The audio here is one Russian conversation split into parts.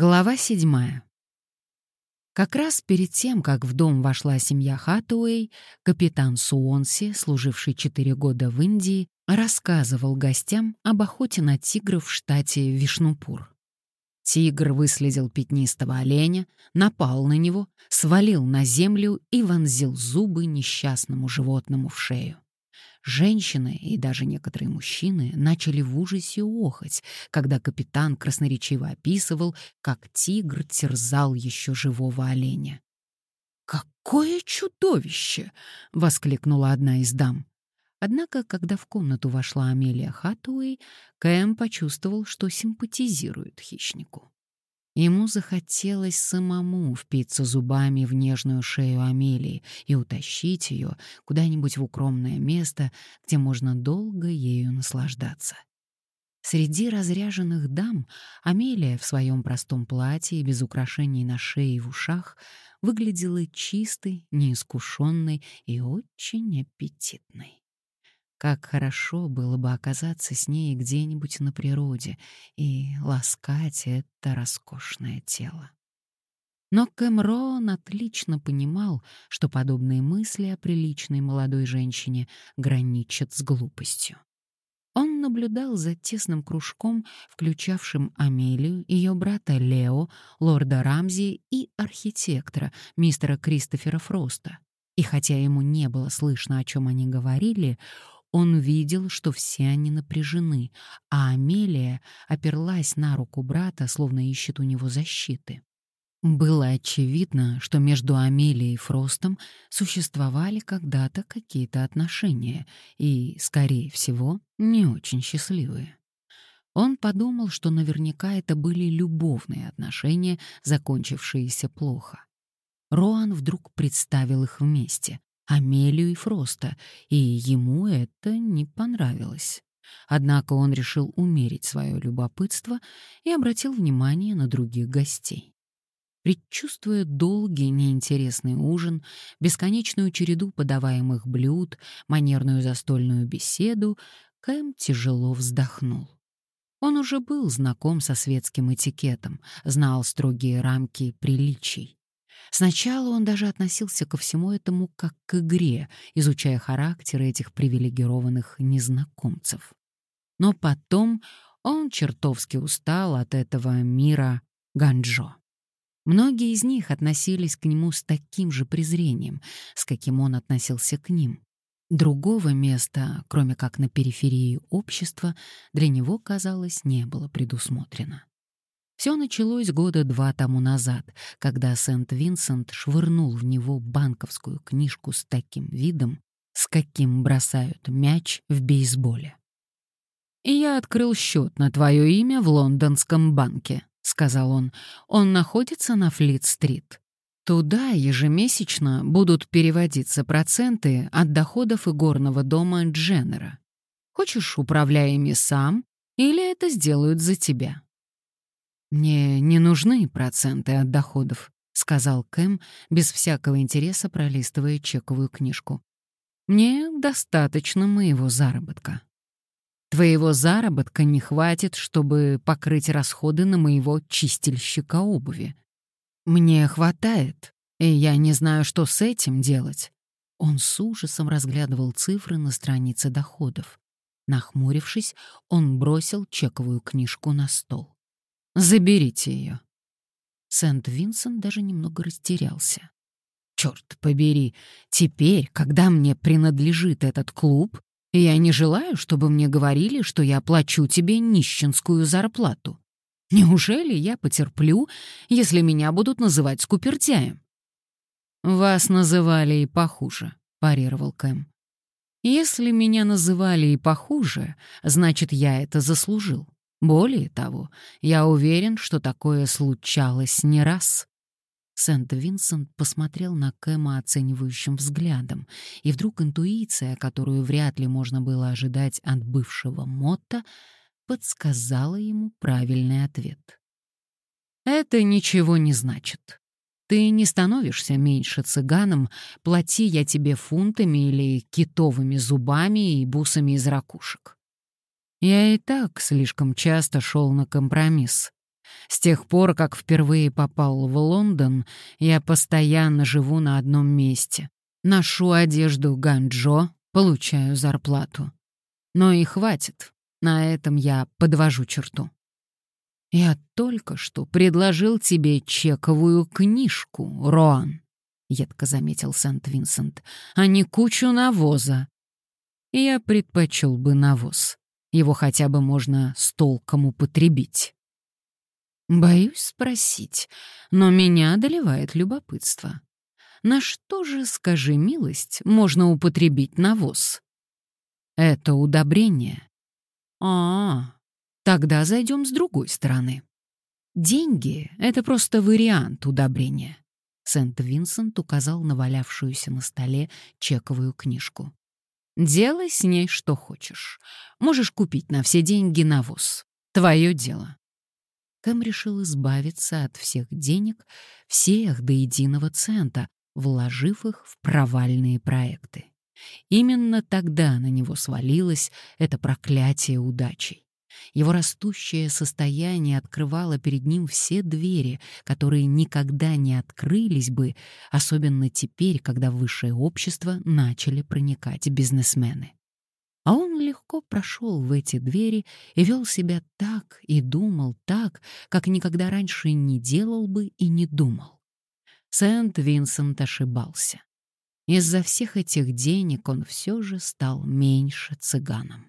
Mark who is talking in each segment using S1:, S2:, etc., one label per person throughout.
S1: Глава седьмая. Как раз перед тем, как в дом вошла семья Хатуэй, капитан Суонси, служивший четыре года в Индии, рассказывал гостям об охоте на тигров в штате Вишнупур. Тигр выследил пятнистого оленя, напал на него, свалил на землю и вонзил зубы несчастному животному в шею. Женщины и даже некоторые мужчины начали в ужасе охать, когда капитан красноречиво описывал, как тигр терзал еще живого оленя. «Какое чудовище!» — воскликнула одна из дам. Однако, когда в комнату вошла Амелия Хатуэй, Кэм почувствовал, что симпатизирует хищнику. Ему захотелось самому впиться зубами в нежную шею Амелии и утащить ее куда-нибудь в укромное место, где можно долго ею наслаждаться. Среди разряженных дам Амелия в своем простом платье и без украшений на шее и в ушах выглядела чистой, неискушенной и очень аппетитной. Как хорошо было бы оказаться с ней где-нибудь на природе и ласкать это роскошное тело. Но Кэмрон отлично понимал, что подобные мысли о приличной молодой женщине граничат с глупостью. Он наблюдал за тесным кружком, включавшим Амелию, ее брата Лео, лорда Рамзи и архитектора, мистера Кристофера Фроста. И хотя ему не было слышно, о чем они говорили, он видел, что все они напряжены, а Амелия оперлась на руку брата, словно ищет у него защиты. Было очевидно, что между Амелией и Фростом существовали когда-то какие-то отношения, и, скорее всего, не очень счастливые. Он подумал, что наверняка это были любовные отношения, закончившиеся плохо. Роан вдруг представил их вместе, Амелию и Фроста, и ему это не понравилось. Однако он решил умерить свое любопытство и обратил внимание на других гостей. Предчувствуя долгий неинтересный ужин, бесконечную череду подаваемых блюд, манерную застольную беседу, Кэм тяжело вздохнул. Он уже был знаком со светским этикетом, знал строгие рамки приличий. Сначала он даже относился ко всему этому как к игре, изучая характеры этих привилегированных незнакомцев. Но потом он чертовски устал от этого мира Ганджо. Многие из них относились к нему с таким же презрением, с каким он относился к ним. Другого места, кроме как на периферии общества, для него, казалось, не было предусмотрено. Все началось года два тому назад, когда Сент-Винсент швырнул в него банковскую книжку с таким видом, с каким бросают мяч в бейсболе. «И я открыл счет на твое имя в лондонском банке», — сказал он. «Он находится на Флит-стрит. Туда ежемесячно будут переводиться проценты от доходов игорного дома Дженнера. Хочешь, управляй ими сам, или это сделают за тебя?» «Мне не нужны проценты от доходов», — сказал Кэм, без всякого интереса пролистывая чековую книжку. «Мне достаточно моего заработка». «Твоего заработка не хватит, чтобы покрыть расходы на моего чистильщика обуви. Мне хватает, и я не знаю, что с этим делать». Он с ужасом разглядывал цифры на странице доходов. Нахмурившись, он бросил чековую книжку на стол. Заберите ее. Сент-Винсент даже немного растерялся. Черт побери, теперь, когда мне принадлежит этот клуб, я не желаю, чтобы мне говорили, что я плачу тебе нищенскую зарплату. Неужели я потерплю, если меня будут называть скупертяем? Вас называли и похуже, парировал Кэм. Если меня называли и похуже, значит, я это заслужил. Более того, я уверен, что такое случалось не раз. Сент-Винсент посмотрел на Кэма оценивающим взглядом, и вдруг интуиция, которую вряд ли можно было ожидать от бывшего Мотта, подсказала ему правильный ответ. «Это ничего не значит. Ты не становишься меньше цыганом, плати я тебе фунтами или китовыми зубами и бусами из ракушек. Я и так слишком часто шел на компромисс. С тех пор, как впервые попал в Лондон, я постоянно живу на одном месте. Ношу одежду ганджо, получаю зарплату. Но и хватит. На этом я подвожу черту. «Я только что предложил тебе чековую книжку, Роан», — едко заметил Сент-Винсент, «а не кучу навоза». «Я предпочел бы навоз. Его хотя бы можно с толком употребить». Боюсь спросить, но меня одолевает любопытство. На что же, скажи милость, можно употребить навоз? Это удобрение. А, Тогда зайдем с другой стороны. Деньги — это просто вариант удобрения. Сент-Винсент указал на валявшуюся на столе чековую книжку. «Делай с ней что хочешь. Можешь купить на все деньги навоз. Твое дело». Кэм решил избавиться от всех денег, всех до единого цента, вложив их в провальные проекты. Именно тогда на него свалилось это проклятие удачей. Его растущее состояние открывало перед ним все двери, которые никогда не открылись бы, особенно теперь, когда в высшее общество начали проникать бизнесмены. А он легко прошел в эти двери и вел себя так и думал так, как никогда раньше не делал бы и не думал. Сент-Винсент ошибался. Из-за всех этих денег он все же стал меньше цыганом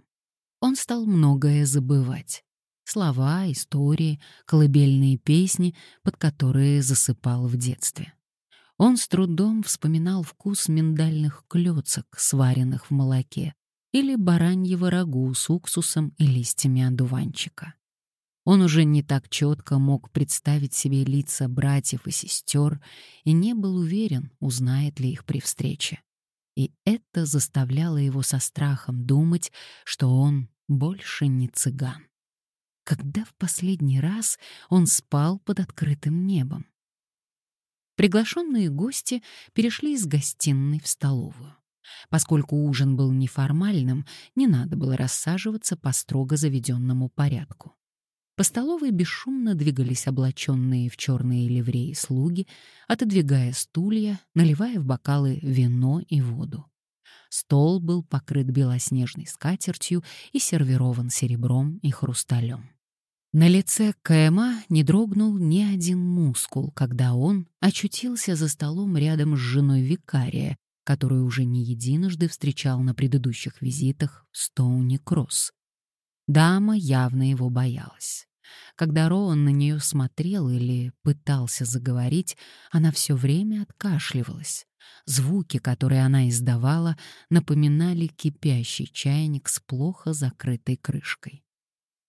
S1: он стал многое забывать. Слова, истории, колыбельные песни, под которые засыпал в детстве. Он с трудом вспоминал вкус миндальных клёцок, сваренных в молоке, или бараньего рагу с уксусом и листьями одуванчика. Он уже не так четко мог представить себе лица братьев и сестер и не был уверен, узнает ли их при встрече и это заставляло его со страхом думать, что он больше не цыган. Когда в последний раз он спал под открытым небом? Приглашенные гости перешли из гостиной в столовую. Поскольку ужин был неформальным, не надо было рассаживаться по строго заведенному порядку. По столовой бесшумно двигались облаченные в черные ливреи слуги, отодвигая стулья, наливая в бокалы вино и воду. Стол был покрыт белоснежной скатертью и сервирован серебром и хрусталем. На лице Кэма не дрогнул ни один мускул, когда он очутился за столом рядом с женой викария, которую уже не единожды встречал на предыдущих визитах в Стоуни-Кросс. Дама явно его боялась. Когда Роан на нее смотрел или пытался заговорить, она все время откашливалась. Звуки, которые она издавала, напоминали кипящий чайник с плохо закрытой крышкой.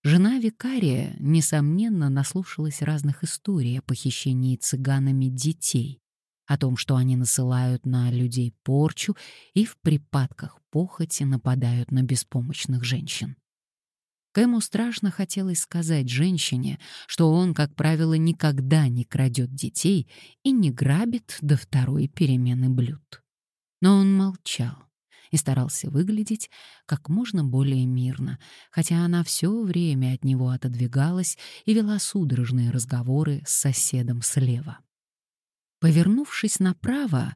S1: Жена викария, несомненно, наслушалась разных историй о похищении цыганами детей, о том, что они насылают на людей порчу и в припадках похоти нападают на беспомощных женщин. Кэму страшно хотелось сказать женщине, что он, как правило, никогда не крадет детей и не грабит до второй перемены блюд. Но он молчал и старался выглядеть как можно более мирно, хотя она все время от него отодвигалась и вела судорожные разговоры с соседом слева. Повернувшись направо,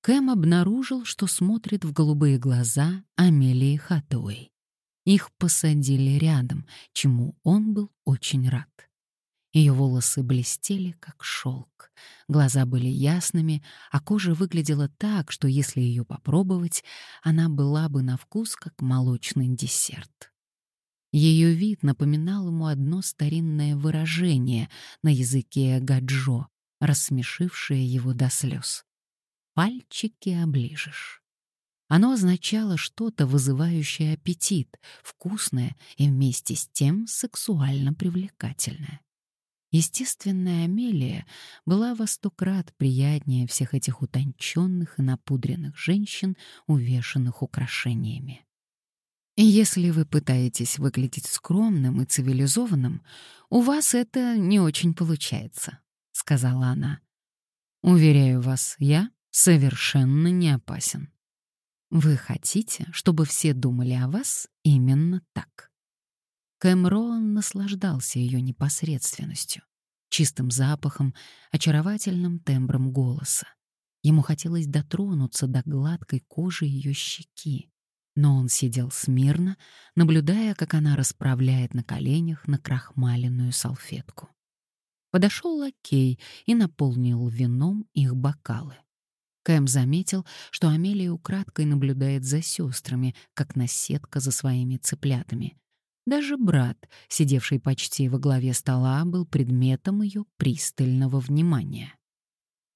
S1: Кэм обнаружил, что смотрит в голубые глаза Амелии Хатуэй. Их посадили рядом, чему он был очень рад. Ее волосы блестели, как шелк, глаза были ясными, а кожа выглядела так, что если ее попробовать, она была бы на вкус, как молочный десерт. Ее вид напоминал ему одно старинное выражение на языке гаджо, рассмешившее его до слез. «Пальчики оближешь». Оно означало что-то, вызывающее аппетит, вкусное и вместе с тем сексуально привлекательное. Естественная Амелия была во сто крат приятнее всех этих утонченных и напудренных женщин, увешанных украшениями. Если вы пытаетесь выглядеть скромным и цивилизованным, у вас это не очень получается, — сказала она. Уверяю вас, я совершенно не опасен. Вы хотите, чтобы все думали о вас именно так. Кэмрон наслаждался ее непосредственностью. чистым запахом, очаровательным тембром голоса. Ему хотелось дотронуться до гладкой кожи ее щеки, но он сидел смирно, наблюдая, как она расправляет на коленях накрахмаленную салфетку. Подошел лакей и наполнил вином их бокалы. Кэм заметил, что Амелия украдкой наблюдает за сестрами, как наседка за своими цыплятами. Даже брат, сидевший почти во главе стола, был предметом ее пристального внимания.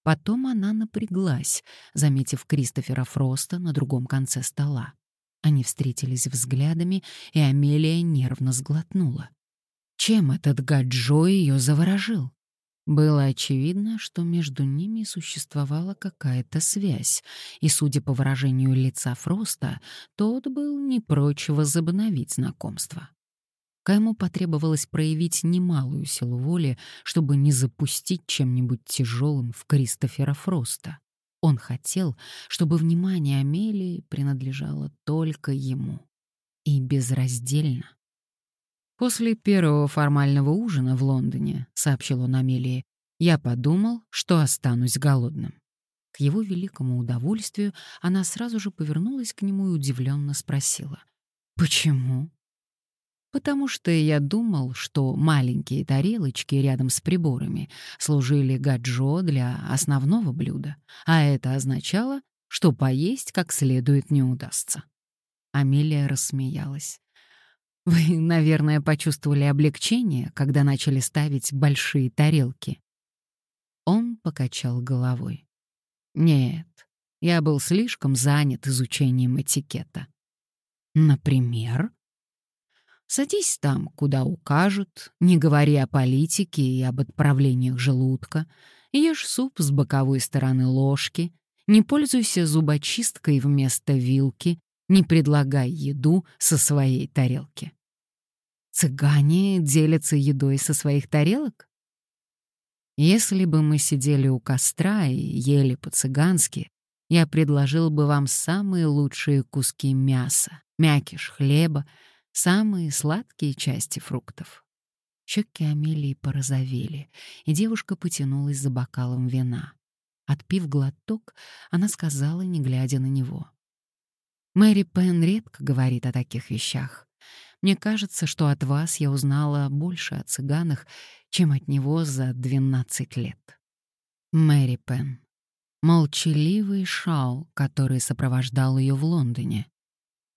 S1: Потом она напряглась, заметив Кристофера Фроста на другом конце стола. Они встретились взглядами, и Амелия нервно сглотнула. Чем этот гаджо ее заворожил? Было очевидно, что между ними существовала какая-то связь, и, судя по выражению лица Фроста, тот был не прочь возобновить знакомство. Кайму потребовалось проявить немалую силу воли, чтобы не запустить чем-нибудь тяжелым в Кристофера Фроста. Он хотел, чтобы внимание Амелии принадлежало только ему. И безраздельно. «После первого формального ужина в Лондоне», — сообщил он Амелии, «я подумал, что останусь голодным». К его великому удовольствию она сразу же повернулась к нему и удивленно спросила. «Почему?» «Потому что я думал, что маленькие тарелочки рядом с приборами служили гаджо для основного блюда, а это означало, что поесть как следует не удастся». Амелия рассмеялась. Вы, наверное, почувствовали облегчение, когда начали ставить большие тарелки. Он покачал головой. Нет, я был слишком занят изучением этикета. Например? Садись там, куда укажут, не говори о политике и об отправлениях желудка, ешь суп с боковой стороны ложки, не пользуйся зубочисткой вместо вилки, не предлагай еду со своей тарелки. Цыгане делятся едой со своих тарелок? Если бы мы сидели у костра и ели по-цыгански, я предложил бы вам самые лучшие куски мяса, мякиш хлеба, самые сладкие части фруктов. Щеки Амелии порозовели, и девушка потянулась за бокалом вина. Отпив глоток, она сказала, не глядя на него. «Мэри Пен редко говорит о таких вещах. Мне кажется, что от вас я узнала больше о цыганах, чем от него за 12 лет. Мэри Пен. Молчаливый шау, который сопровождал ее в Лондоне.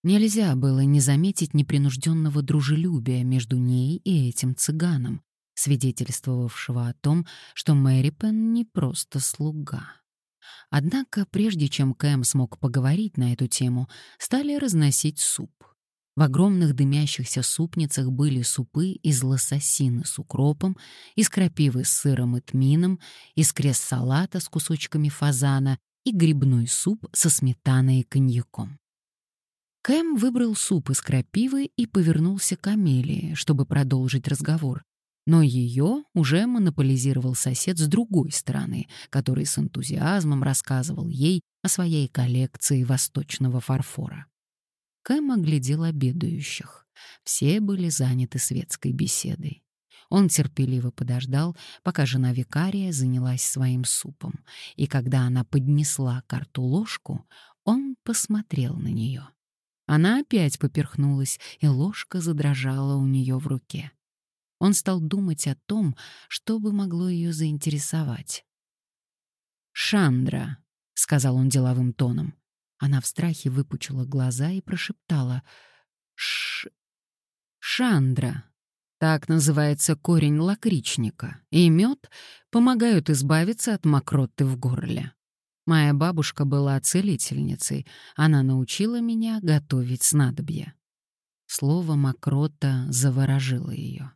S1: Нельзя было не заметить непринужденного дружелюбия между ней и этим цыганом, свидетельствовавшего о том, что Мэри Пен не просто слуга. Однако, прежде чем Кэм смог поговорить на эту тему, стали разносить суп. В огромных дымящихся супницах были супы из лососины с укропом, из крапивы с сыром и тмином, из крест-салата с кусочками фазана и грибной суп со сметаной и коньяком. Кэм выбрал суп из крапивы и повернулся к Амелии, чтобы продолжить разговор. Но ее уже монополизировал сосед с другой стороны, который с энтузиазмом рассказывал ей о своей коллекции восточного фарфора. Кэм оглядел обедающих. Все были заняты светской беседой. Он терпеливо подождал, пока жена викария занялась своим супом, и когда она поднесла карту ложку, он посмотрел на нее. Она опять поперхнулась, и ложка задрожала у нее в руке. Он стал думать о том, что бы могло ее заинтересовать. «Шандра», — сказал он деловым тоном, она в страхе выпучила глаза и прошептала «Ш... Шандра». Так называется корень лакричника, и мед помогают избавиться от мокроты в горле. Моя бабушка была целительницей, она научила меня готовить снадобья. Слово «мокрота» заворожило ее.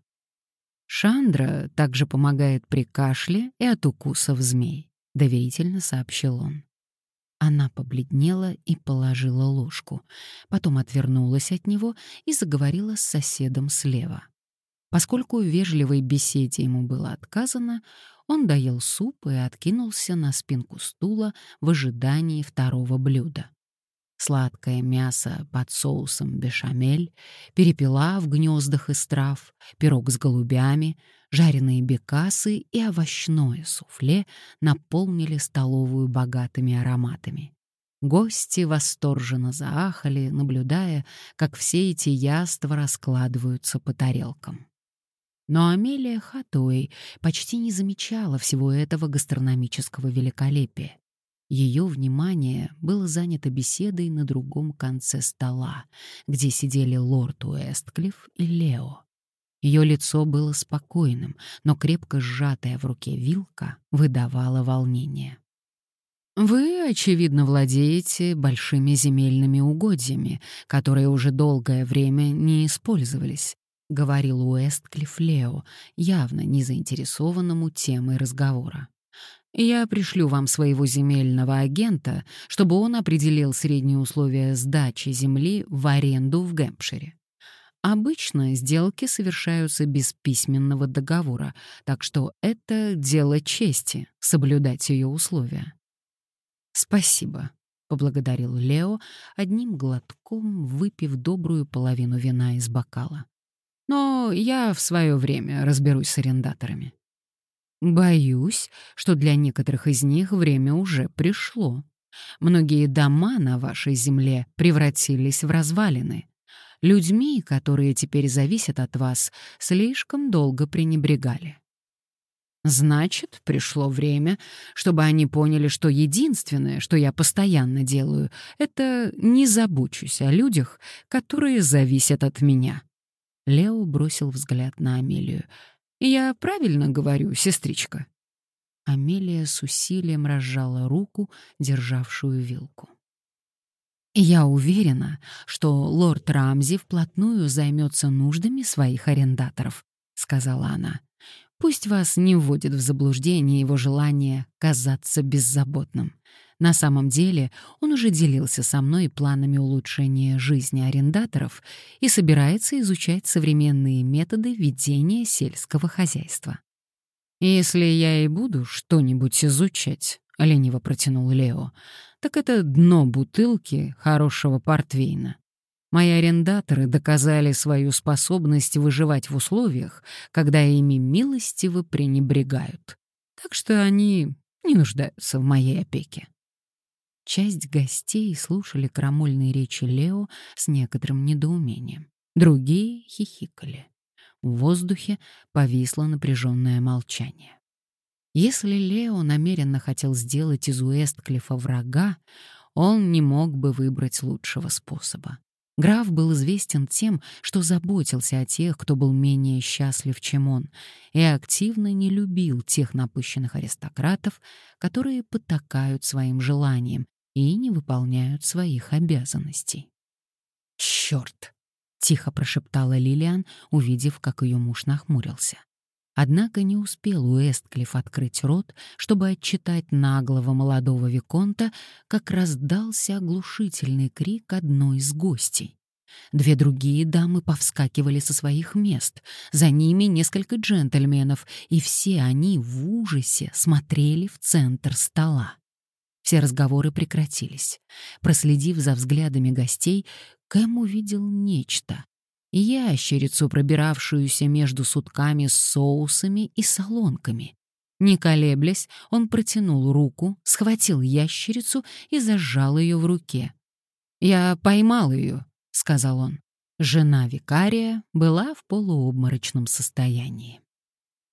S1: Шандра также помогает при кашле и от укусов змей, доверительно сообщил он. Она побледнела и положила ложку, потом отвернулась от него и заговорила с соседом слева. Поскольку в вежливой беседе ему было отказано, он доел суп и откинулся на спинку стула в ожидании второго блюда. Сладкое мясо под соусом бешамель, перепела в гнездах из трав, пирог с голубями, Жареные бекасы и овощное суфле наполнили столовую богатыми ароматами. Гости восторженно заахали, наблюдая, как все эти яства раскладываются по тарелкам. Но Амелия Хатуэй почти не замечала всего этого гастрономического великолепия. Ее внимание было занято беседой на другом конце стола, где сидели лорд Уэстклифф и Лео. Ее лицо было спокойным, но крепко сжатая в руке вилка выдавала волнение. «Вы, очевидно, владеете большими земельными угодьями, которые уже долгое время не использовались», — говорил Уэстклифф Лео, явно не заинтересованному темой разговора. Я пришлю вам своего земельного агента, чтобы он определил средние условия сдачи земли в аренду в Гэмпшире. Обычно сделки совершаются без письменного договора, так что это дело чести — соблюдать ее условия. «Спасибо», — поблагодарил Лео, одним глотком выпив добрую половину вина из бокала. «Но я в свое время разберусь с арендаторами». Боюсь, что для некоторых из них время уже пришло. Многие дома на вашей земле превратились в развалины. Людьми, которые теперь зависят от вас, слишком долго пренебрегали. Значит, пришло время, чтобы они поняли, что единственное, что я постоянно делаю, это не забочусь о людях, которые зависят от меня. Лео бросил взгляд на Амелию. Я правильно говорю, сестричка?» Амелия с усилием разжала руку, державшую вилку. «Я уверена, что лорд Рамзи вплотную займется нуждами своих арендаторов», — сказала она. «Пусть вас не вводит в заблуждение его желание казаться беззаботным. На самом деле он уже делился со мной планами улучшения жизни арендаторов и собирается изучать современные методы ведения сельского хозяйства. «Если я и буду что-нибудь изучать», — лениво протянул Лео, «так это дно бутылки хорошего портвейна. Мои арендаторы доказали свою способность выживать в условиях, когда ими милостиво пренебрегают. Так что они не нуждаются в моей опеке. Часть гостей слушали крамольные речи Лео с некоторым недоумением. Другие хихикали. В воздухе повисло напряженное молчание. Если Лео намеренно хотел сделать из Уэстклифа врага, он не мог бы выбрать лучшего способа. Граф был известен тем, что заботился о тех, кто был менее счастлив, чем он, и активно не любил тех напыщенных аристократов, которые потакают своим желаниям и не выполняют своих обязанностей. «Чёрт!» — тихо прошептала Лилиан, увидев, как ее муж нахмурился. Однако не успел Уэстклифф открыть рот, чтобы отчитать наглого молодого Виконта, как раздался оглушительный крик одной из гостей. Две другие дамы повскакивали со своих мест, за ними несколько джентльменов, и все они в ужасе смотрели в центр стола. Все разговоры прекратились. Проследив за взглядами гостей, Кэм увидел нечто. Ящерицу, пробиравшуюся между сутками с соусами и солонками. Не колеблясь, он протянул руку, схватил ящерицу и зажал ее в руке. «Я поймал ее», — сказал он. Жена викария была в полуобморочном состоянии.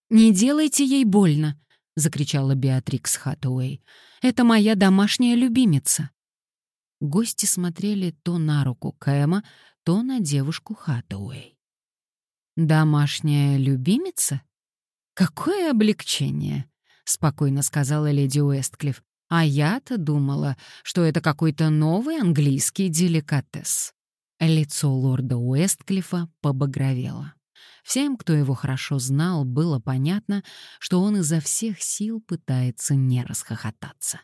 S1: «Не делайте ей больно», — закричала Беатрикс Хаттуэй. «Это моя домашняя любимица». Гости смотрели то на руку Кэма, то на девушку Хаттуэй. «Домашняя любимица? Какое облегчение!» — спокойно сказала леди Уэстклифф. «А я-то думала, что это какой-то новый английский деликатес». Лицо лорда Уэстклиффа побагровело. Всем, кто его хорошо знал, было понятно, что он изо всех сил пытается не расхохотаться.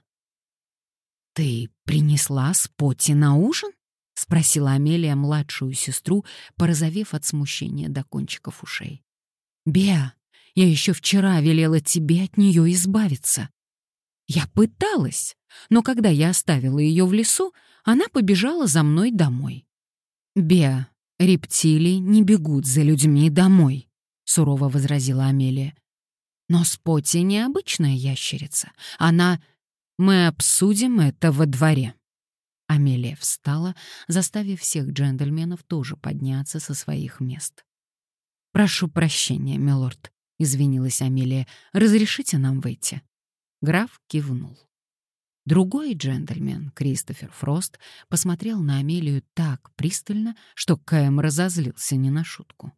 S1: «Ты принесла Спотти на ужин?» — спросила Амелия младшую сестру, порозовев от смущения до кончиков ушей. «Беа, я еще вчера велела тебе от нее избавиться». «Я пыталась, но когда я оставила ее в лесу, она побежала за мной домой». «Беа, Рептилии не бегут за людьми домой. сурово возразила Амелия. «Но Спотти необычная ящерица. Она... Мы обсудим это во дворе». Амелия встала, заставив всех джентльменов тоже подняться со своих мест. «Прошу прощения, милорд», — извинилась Амелия. «Разрешите нам выйти?» Граф кивнул. Другой джентльмен, Кристофер Фрост, посмотрел на Амелию так пристально, что Кэм разозлился не на шутку.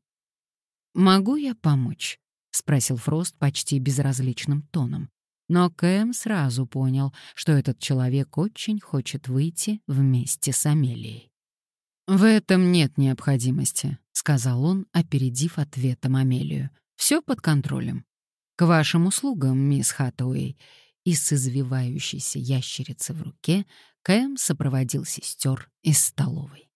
S1: «Могу я помочь?» — спросил Фрост почти безразличным тоном. Но Кэм сразу понял, что этот человек очень хочет выйти вместе с Амелией. «В этом нет необходимости», — сказал он, опередив ответом Амелию. «Все под контролем. К вашим услугам, мисс Хаттауэй и с извивающейся ящерицей в руке Кэм сопроводил сестер из столовой.